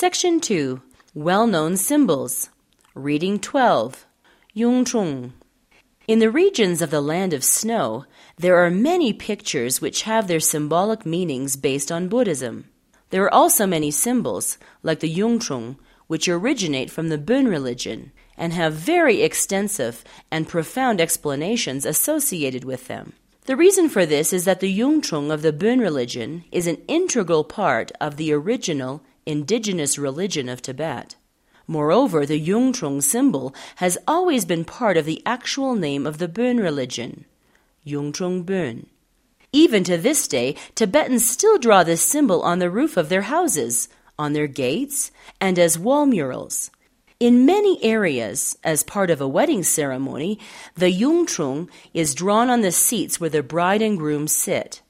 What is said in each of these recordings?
Section 2 Well known symbols. Reading 12 Yongchung. In the regions of the land of snow, there are many pictures which have their symbolic meanings based on Buddhism. There are also many symbols, like the Yongchung, which originate from the Bön religion and have very extensive and profound explanations associated with them. The reason for this is that the Yongchung of the Bön religion is an integral part of the original indigenous religion of Tibet. Moreover, the Yongchung symbol has always been part of the actual name of the Bön religion, Yongchung Bön. Even to this day, Tibetans still draw this symbol on the roof of their houses, on their gates, and as wall murals. In many areas, as part of a wedding ceremony, the yongchung is drawn on the seats where the bride and groom sit.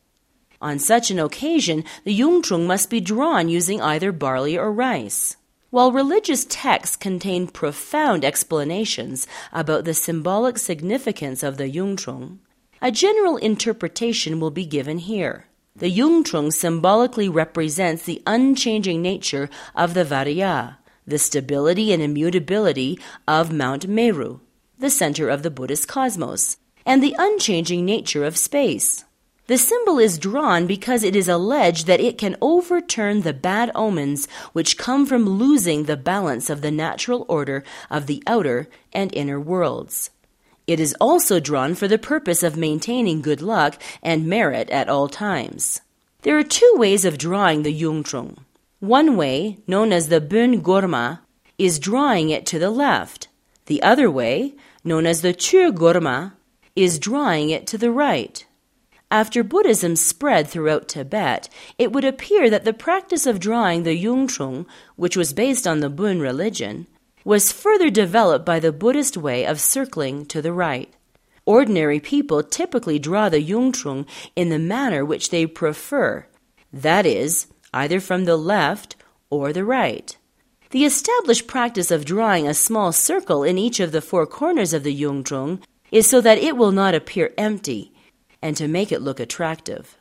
On such an occasion, the yongchung must be drawn using either barley or rice. While religious texts contain profound explanations about the symbolic significance of the yongchung, a general interpretation will be given here. The yongchung symbolically represents the unchanging nature of the vajra, the stability and immutability of Mount Meru, the center of the Buddhist cosmos, and the unchanging nature of space. The symbol is drawn because it is alleged that it can overturn the bad omens which come from losing the balance of the natural order of the outer and inner worlds. It is also drawn for the purpose of maintaining good luck and merit at all times. There are two ways of drawing the Yongchung. One way, known as the Bun Gorma, is drawing it to the left. The other way, known as the Chur Gorma, is drawing it to the right. After Buddhism spread throughout Tibet, it would appear that the practice of drawing the Yongchung, which was based on the Bön religion, was further developed by the Buddhist way of circling to the right. Ordinary people typically draw the Yongchung in the manner which they prefer, that is, either from the left or the right. The established practice of drawing a small circle in each of the four corners of the yongchung is so that it will not appear empty and to make it look attractive.